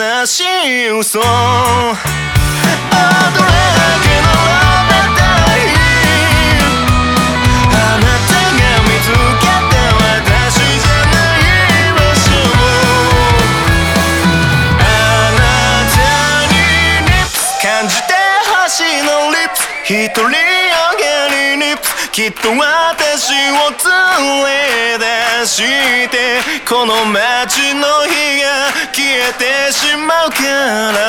らしい嘘。どれだけ並べたいあなたが見つけた私じゃない場所あなたに感じてほしいの。リップ。ス一人きっと私を連れ出してこの街の火が消えてしまうから。